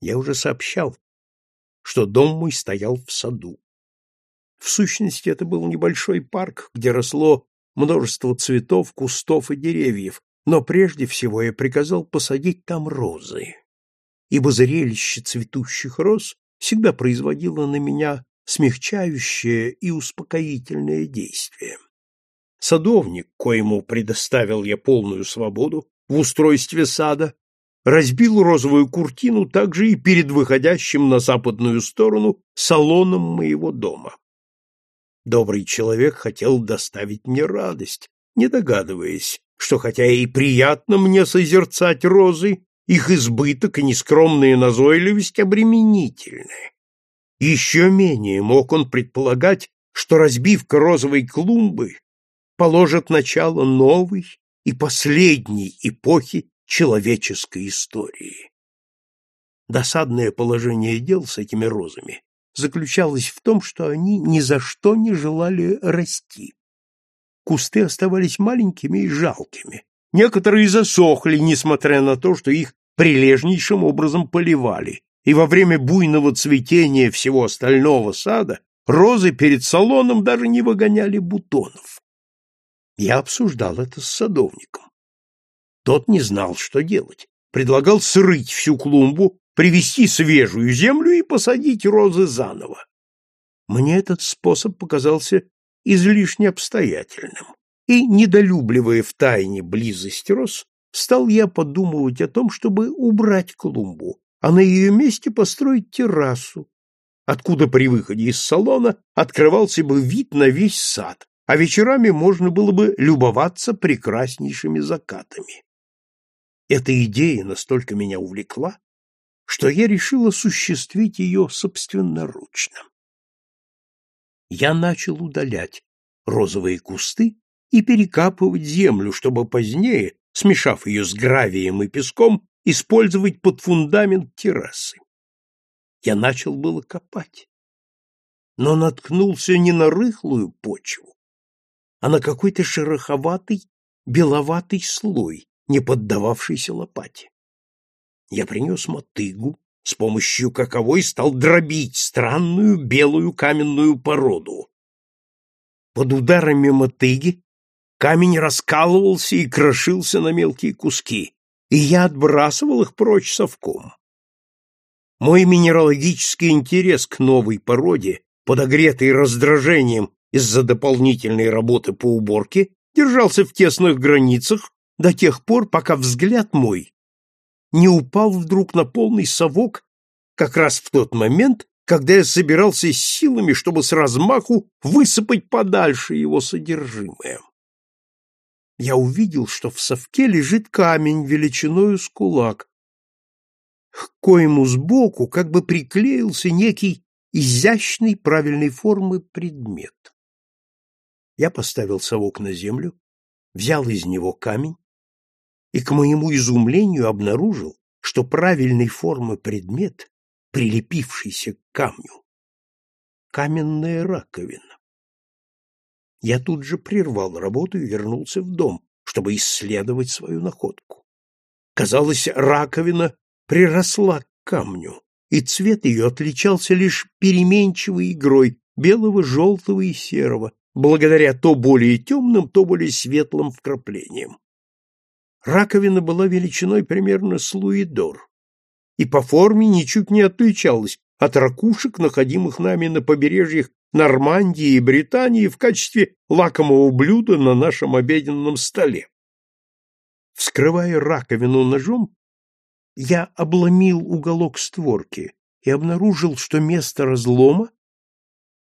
Я уже сообщал, что дом мой стоял в саду. В сущности, это был небольшой парк, где росло множество цветов, кустов и деревьев, но прежде всего я приказал посадить там розы, ибо зрелище цветущих роз всегда производило на меня смягчающее и успокоительное действие. Садовник, коему предоставил я полную свободу в устройстве сада, разбил розовую куртину также и перед выходящим на западную сторону салоном моего дома. Добрый человек хотел доставить мне радость, не догадываясь, что хотя и приятно мне созерцать розы, их избыток и нескромная назойливость обременительны. Еще менее мог он предполагать, что разбивка розовой клумбы положит начало новой и последней эпохи человеческой истории. Досадное положение дел с этими розами заключалось в том, что они ни за что не желали расти. Кусты оставались маленькими и жалкими. Некоторые засохли, несмотря на то, что их прилежнейшим образом поливали, и во время буйного цветения всего остального сада розы перед салоном даже не выгоняли бутонов. Я обсуждал это с садовником. Тот не знал, что делать. Предлагал срыть всю клумбу, привезти свежую землю и посадить розы заново. Мне этот способ показался излишне обстоятельным, и, недолюбливая в тайне близость роз, стал я подумывать о том, чтобы убрать клумбу, а на ее месте построить террасу, откуда при выходе из салона открывался бы вид на весь сад, а вечерами можно было бы любоваться прекраснейшими закатами. Эта идея настолько меня увлекла, что я решил осуществить ее собственноручно. Я начал удалять розовые кусты и перекапывать землю, чтобы позднее, смешав ее с гравием и песком, использовать под фундамент террасы. Я начал было копать, но наткнулся не на рыхлую почву, а на какой-то шероховатый, беловатый слой, не поддававшейся лопате. Я принес мотыгу, с помощью каковой стал дробить странную белую каменную породу. Под ударами мотыги камень раскалывался и крошился на мелкие куски, и я отбрасывал их прочь совком. Мой минералогический интерес к новой породе, подогретый раздражением из-за дополнительной работы по уборке, держался в тесных границах до тех пор, пока взгляд мой не упал вдруг на полный совок как раз в тот момент, когда я собирался с силами, чтобы с размаху высыпать подальше его содержимое. Я увидел, что в совке лежит камень величиною с кулак, к коему сбоку как бы приклеился некий изящной правильной формы предмет. Я поставил совок на землю, взял из него камень, и к моему изумлению обнаружил, что правильной формы предмет, прилепившийся к камню, каменная раковина. Я тут же прервал работу и вернулся в дом, чтобы исследовать свою находку. Казалось, раковина приросла к камню, и цвет ее отличался лишь переменчивой игрой белого, желтого и серого, благодаря то более темным, то более светлым вкраплениям. Раковина была величиной примерно с луидор и по форме ничуть не отличалась от ракушек, находимых нами на побережьях Нормандии и Британии в качестве лакомого блюда на нашем обеденном столе. Вскрывая раковину ножом, я обломил уголок створки и обнаружил, что место разлома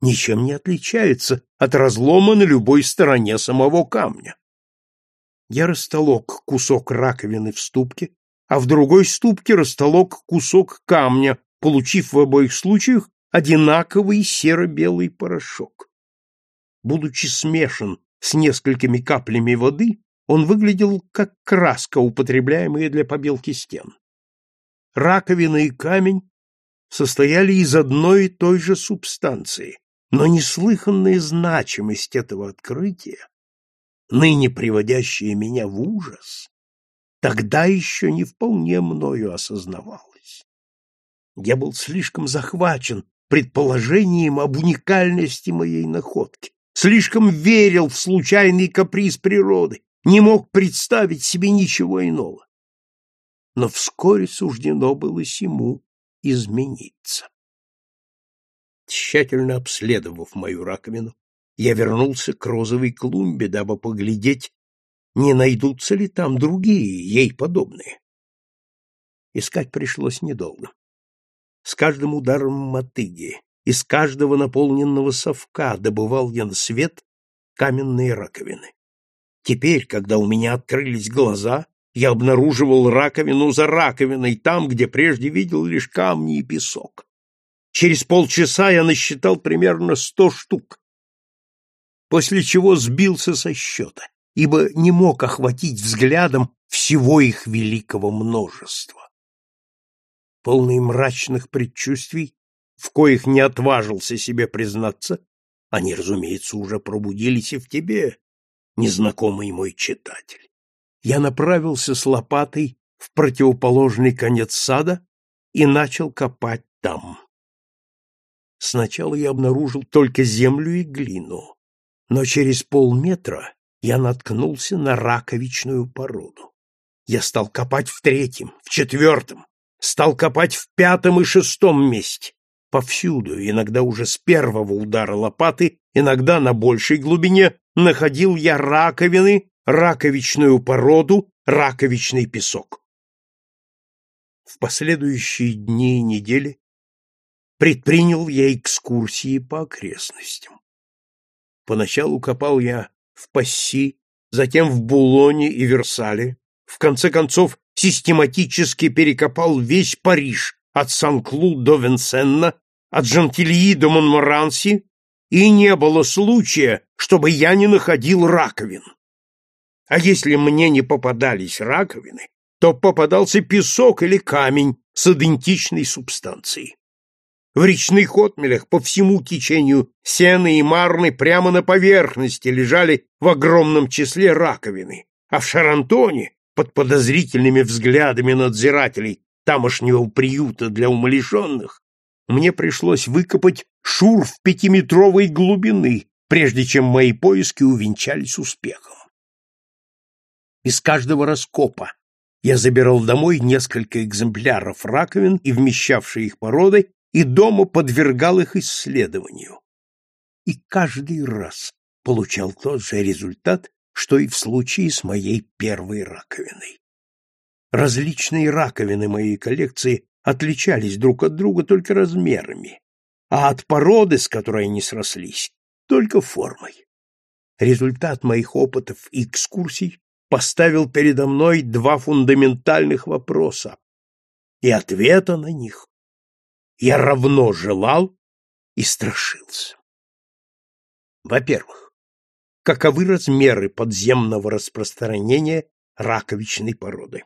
ничем не отличается от разлома на любой стороне самого камня. Я растолок кусок раковины в ступке, а в другой ступке растолок кусок камня, получив в обоих случаях одинаковый серо-белый порошок. Будучи смешан с несколькими каплями воды, он выглядел как краска, употребляемая для побелки стен. Раковина и камень состояли из одной и той же субстанции, но неслыханная значимость этого открытия ныне приводящее меня в ужас, тогда еще не вполне мною осознавалось. Я был слишком захвачен предположением об уникальности моей находки, слишком верил в случайный каприз природы, не мог представить себе ничего иного. Но вскоре суждено было сему измениться. Тщательно обследовав мою раковину, я вернулся к розовой клумбе, дабы поглядеть, не найдутся ли там другие, ей подобные. Искать пришлось недолго. С каждым ударом мотыги, из каждого наполненного совка добывал я на свет каменные раковины. Теперь, когда у меня открылись глаза, я обнаруживал раковину за раковиной, там, где прежде видел лишь камни и песок. Через полчаса я насчитал примерно сто штук, после чего сбился со счета, ибо не мог охватить взглядом всего их великого множества. Полный мрачных предчувствий, в коих не отважился себе признаться, они, разумеется, уже пробудились и в тебе, незнакомый мой читатель. Я направился с лопатой в противоположный конец сада и начал копать там. Сначала я обнаружил только землю и глину но через полметра я наткнулся на раковичную породу. Я стал копать в третьем, в четвертом, стал копать в пятом и шестом месте. Повсюду, иногда уже с первого удара лопаты, иногда на большей глубине, находил я раковины, раковичную породу, раковичный песок. В последующие дни и недели предпринял я экскурсии по окрестностям. Поначалу копал я в Пасси, затем в Булоне и Версале, в конце концов систематически перекопал весь Париж от Сан-Клу до Венсенна, от Жантильи до Монморанси, и не было случая, чтобы я не находил раковин. А если мне не попадались раковины, то попадался песок или камень с идентичной субстанцией в речных отмелях по всему течению сена и марны прямо на поверхности лежали в огромном числе раковины, а в Шарантоне, под подозрительными взглядами надзирателей тамошнего приюта для умалишенных, мне пришлось выкопать шур в пятиметровой глубины, прежде чем мои поиски увенчались успехом. Из каждого раскопа я забирал домой несколько экземпляров раковин и, вмещавшие их породы, и дома подвергал их исследованию. И каждый раз получал тот же результат, что и в случае с моей первой раковиной. Различные раковины моей коллекции отличались друг от друга только размерами, а от породы, с которой они срослись, только формой. Результат моих опытов и экскурсий поставил передо мной два фундаментальных вопроса, и ответа на них я равно желал и страшился. Во-первых, каковы размеры подземного распространения раковичной породы?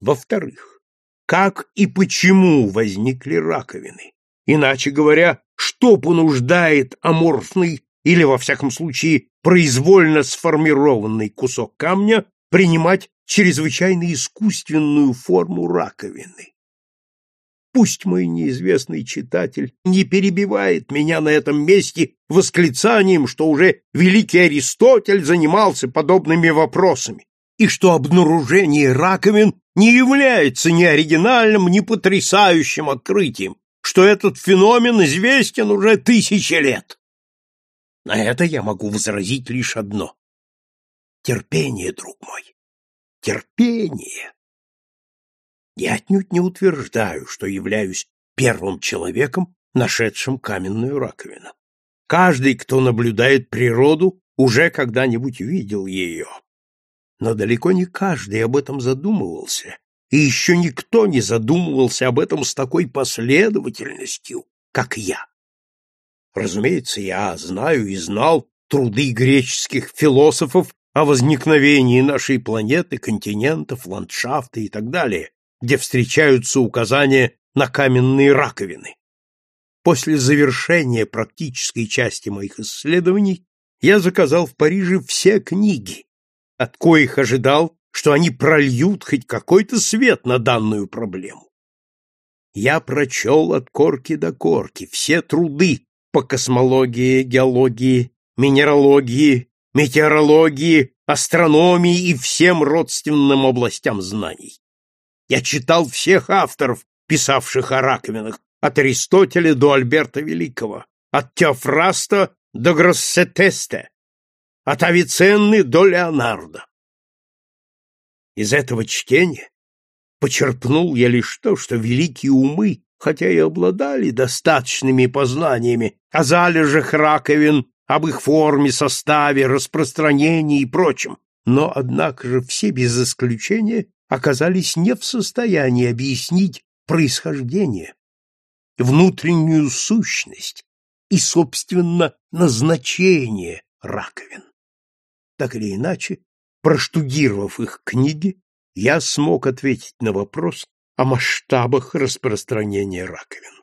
Во-вторых, как и почему возникли раковины? Иначе говоря, что понуждает аморфный или, во всяком случае, произвольно сформированный кусок камня принимать чрезвычайно искусственную форму раковины? Пусть мой неизвестный читатель не перебивает меня на этом месте восклицанием, что уже великий Аристотель занимался подобными вопросами, и что обнаружение раковин не является ни оригинальным, ни потрясающим открытием, что этот феномен известен уже тысячи лет. На это я могу возразить лишь одно. Терпение, друг мой, терпение. Я отнюдь не утверждаю, что являюсь первым человеком, нашедшим каменную раковину. Каждый, кто наблюдает природу, уже когда-нибудь видел ее. Но далеко не каждый об этом задумывался, и еще никто не задумывался об этом с такой последовательностью, как я. Разумеется, я знаю и знал труды греческих философов о возникновении нашей планеты, континентов, ландшафта и так далее, где встречаются указания на каменные раковины. После завершения практической части моих исследований я заказал в Париже все книги, от коих ожидал, что они прольют хоть какой-то свет на данную проблему. Я прочел от корки до корки все труды по космологии, геологии, минералогии, метеорологии, астрономии и всем родственным областям знаний. Я читал всех авторов, писавших о раковинах, от Аристотеля до Альберта Великого, от Теофраста до Гроссетесте, от Авиценны до Леонардо. Из этого чтения почерпнул я лишь то, что великие умы, хотя и обладали достаточными познаниями о залежах раковин, об их форме, составе, распространении и прочем, но, однако же, все без исключения оказались не в состоянии объяснить происхождение, внутреннюю сущность и, собственно, назначение раковин. Так или иначе, проштудировав их книги, я смог ответить на вопрос о масштабах распространения раковин.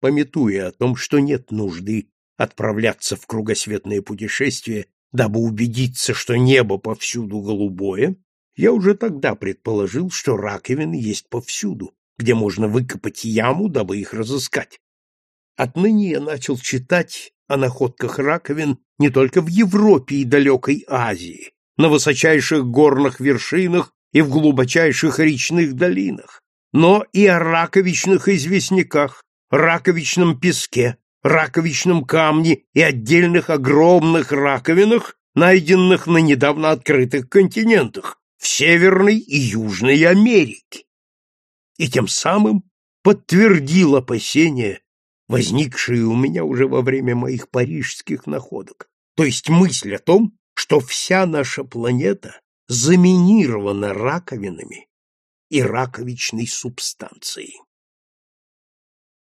Пометуя о том, что нет нужды отправляться в кругосветное путешествие, дабы убедиться, что небо повсюду голубое, я уже тогда предположил, что раковины есть повсюду, где можно выкопать яму, дабы их разыскать. Отныне я начал читать о находках раковин не только в Европе и далекой Азии, на высочайших горных вершинах и в глубочайших речных долинах, но и о раковичных известняках, раковичном песке, раковичном камне и отдельных огромных раковинах, найденных на недавно открытых континентах, Северной и Южной Америке, и тем самым подтвердил опасения, возникшие у меня уже во время моих парижских находок, то есть мысль о том, что вся наша планета заминирована раковинами и раковичной субстанцией.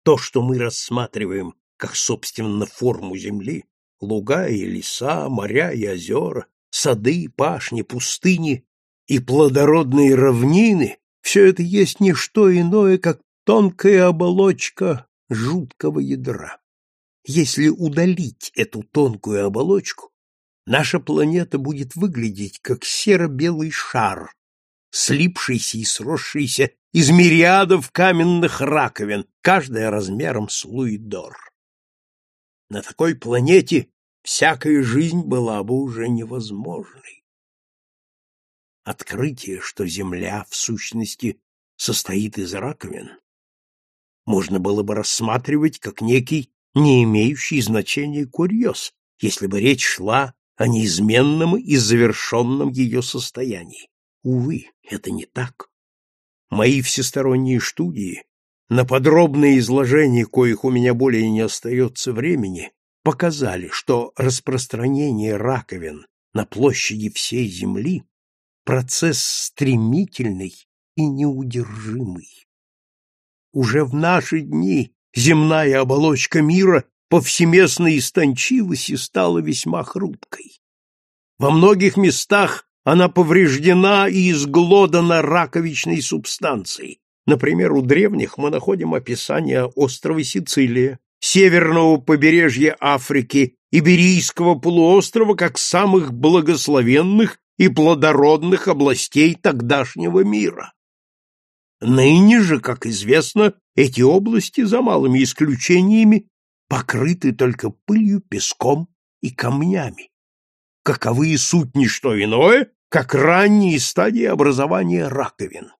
То, что мы рассматриваем как, собственно, форму Земли, луга и леса, моря и озера, сады, пашни, пустыни, и плодородные равнины — все это есть не что иное, как тонкая оболочка жуткого ядра. Если удалить эту тонкую оболочку, наша планета будет выглядеть как серо-белый шар, слипшийся и сросшийся из мириадов каменных раковин, каждая размером с Луидор. На такой планете всякая жизнь была бы уже невозможной открытие, что Земля, в сущности, состоит из раковин, можно было бы рассматривать как некий не имеющий значения курьез, если бы речь шла о неизменном и завершенном ее состоянии. Увы, это не так. Мои всесторонние студии, на подробное изложение коих у меня более не остается времени, показали, что распространение раковин на площади всей Земли процесс стремительный и неудержимый. Уже в наши дни земная оболочка мира повсеместно истончилась и стала весьма хрупкой. Во многих местах она повреждена и изглодана раковичной субстанцией. Например, у древних мы находим описание острова Сицилия, северного побережья Африки, Иберийского полуострова как самых благословенных и плодородных областей тогдашнего мира. Ныне же, как известно, эти области, за малыми исключениями, покрыты только пылью, песком и камнями. Каковы и суть не что иное, как ранние стадии образования раковин.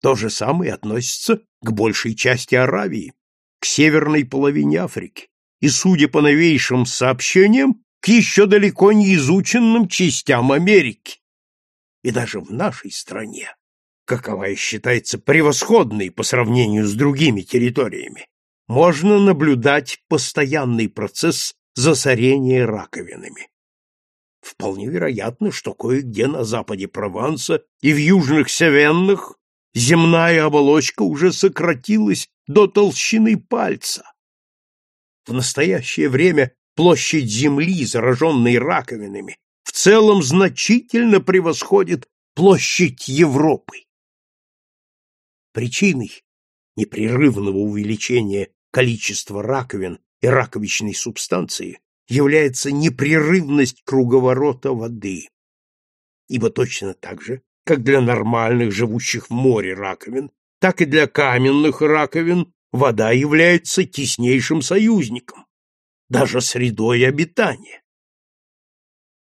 То же самое относится к большей части Аравии, к северной половине Африки, и, судя по новейшим сообщениям, к еще далеко не изученным частям Америки. И даже в нашей стране, каковая считается превосходной по сравнению с другими территориями, можно наблюдать постоянный процесс засорения раковинами. Вполне вероятно, что кое-где на западе Прованса и в южных Севеннах земная оболочка уже сократилась до толщины пальца. В настоящее время площадь Земли, зараженной раковинами, в целом значительно превосходит площадь Европы. Причиной непрерывного увеличения количества раковин и раковичной субстанции является непрерывность круговорота воды. Ибо точно так же, как для нормальных живущих в море раковин, так и для каменных раковин вода является теснейшим союзником даже средой обитания.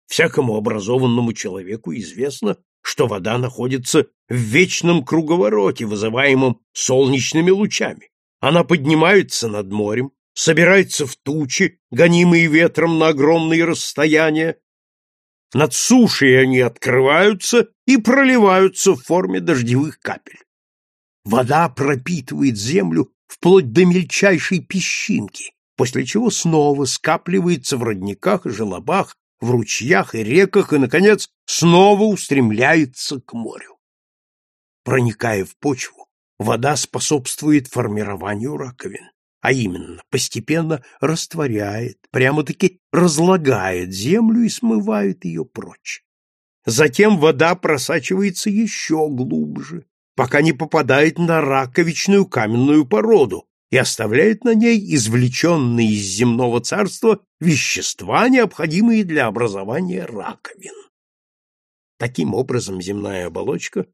Всякому образованному человеку известно, что вода находится в вечном круговороте, вызываемом солнечными лучами. Она поднимается над морем, собирается в тучи, гонимые ветром на огромные расстояния. Над сушей они открываются и проливаются в форме дождевых капель. Вода пропитывает землю вплоть до мельчайшей песчинки, после чего снова скапливается в родниках и желобах, в ручьях и реках и, наконец, снова устремляется к морю. Проникая в почву, вода способствует формированию раковин, а именно постепенно растворяет, прямо-таки разлагает землю и смывает ее прочь. Затем вода просачивается еще глубже, пока не попадает на раковичную каменную породу, и оставляет на ней извлеченные из земного царства вещества, необходимые для образования раковин. Таким образом земная оболочка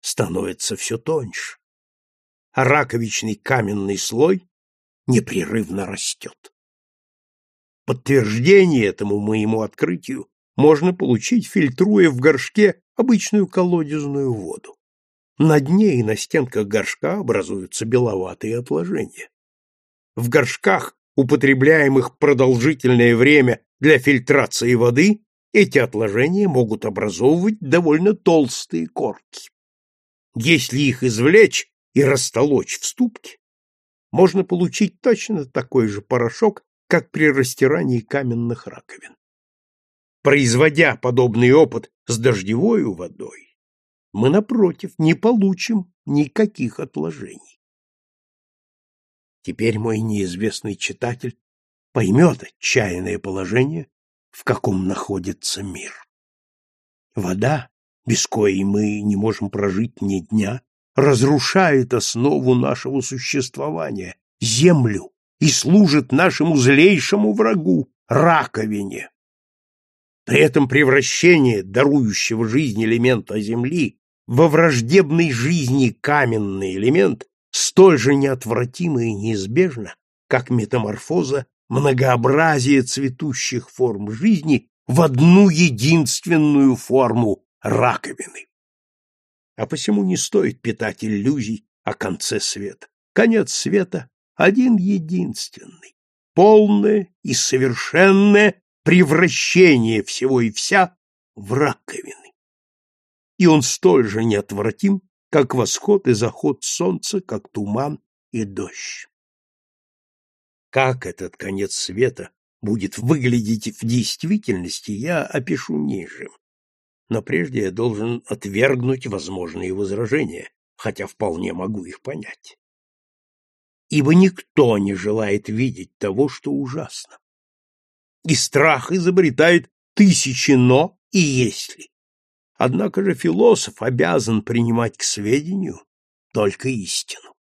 становится все тоньше, а раковичный каменный слой непрерывно растет. Подтверждение этому моему открытию можно получить, фильтруя в горшке обычную колодезную воду. На дне и на стенках горшка образуются беловатые отложения. В горшках, употребляемых продолжительное время для фильтрации воды, эти отложения могут образовывать довольно толстые корки. Если их извлечь и растолочь в ступке, можно получить точно такой же порошок, как при растирании каменных раковин. Производя подобный опыт с дождевой водой, мы, напротив, не получим никаких отложений. Теперь мой неизвестный читатель поймет отчаянное положение, в каком находится мир. Вода, без коей мы не можем прожить ни дня, разрушает основу нашего существования, землю, и служит нашему злейшему врагу, раковине. При этом превращение дарующего жизнь элемента земли во враждебной жизни каменный элемент столь же неотвратимо и неизбежно, как метаморфоза многообразия цветущих форм жизни в одну единственную форму раковины. А посему не стоит питать иллюзий о конце света. Конец света один единственный, полное и совершенное превращение всего и вся в раковину и он столь же неотвратим, как восход и заход солнца, как туман и дождь. Как этот конец света будет выглядеть в действительности, я опишу ниже. Но прежде я должен отвергнуть возможные возражения, хотя вполне могу их понять. Ибо никто не желает видеть того, что ужасно. И страх изобретает тысячи «но» и «если». Однако же философ обязан принимать к сведению только истину.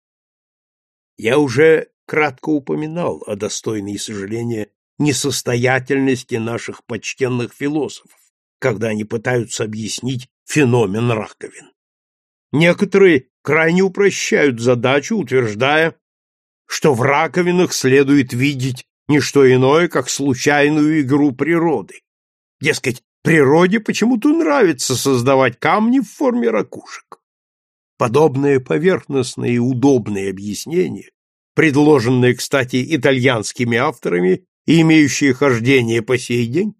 Я уже кратко упоминал о достойной сожаления несостоятельности наших почтенных философов, когда они пытаются объяснить феномен раковин. Некоторые крайне упрощают задачу, утверждая, что в раковинах следует видеть не что иное, как случайную игру природы. Дескать, Природе почему-то нравится создавать камни в форме ракушек. Подобное поверхностное и удобное объяснение, предложенное, кстати, итальянскими авторами и имеющее хождение по сей день,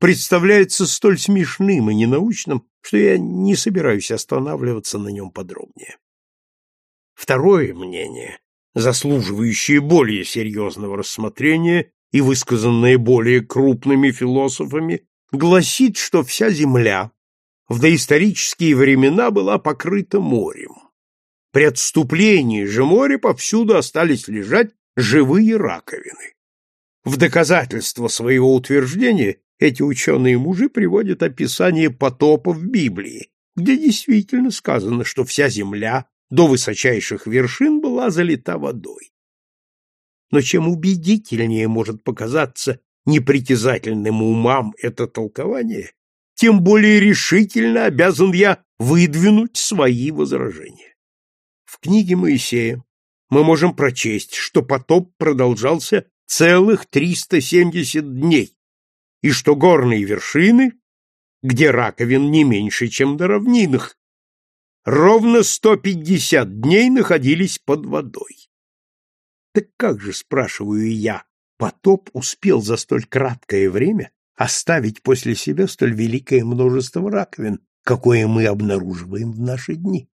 представляется столь смешным и ненаучным, что я не собираюсь останавливаться на нем подробнее. Второе мнение, заслуживающее более серьезного рассмотрения и высказанное более крупными философами, гласит, что вся земля в доисторические времена была покрыта морем. При отступлении же моря повсюду остались лежать живые раковины. В доказательство своего утверждения эти ученые-мужи приводят описание потопа в Библии, где действительно сказано, что вся земля до высочайших вершин была залита водой. Но чем убедительнее может показаться непритязательным умам это толкование, тем более решительно обязан я выдвинуть свои возражения. В книге Моисея мы можем прочесть, что потоп продолжался целых 370 дней, и что горные вершины, где раковин не меньше, чем на равнинах, ровно 150 дней находились под водой. Так как же, спрашиваю я, потоп успел за столь краткое время оставить после себя столь великое множество раковин, какое мы обнаруживаем в наши дни.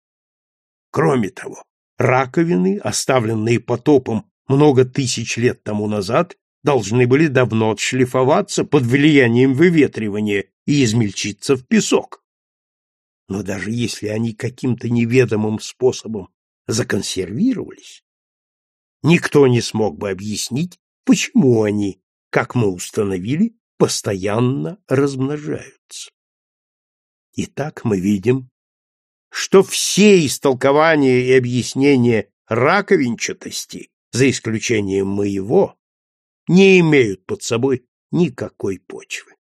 Кроме того, раковины, оставленные потопом много тысяч лет тому назад, должны были давно отшлифоваться под влиянием выветривания и измельчиться в песок. Но даже если они каким-то неведомым способом законсервировались, никто не смог бы объяснить почему они, как мы установили, постоянно размножаются. Итак, мы видим, что все истолкования и объяснения раковинчатости, за исключением моего, не имеют под собой никакой почвы.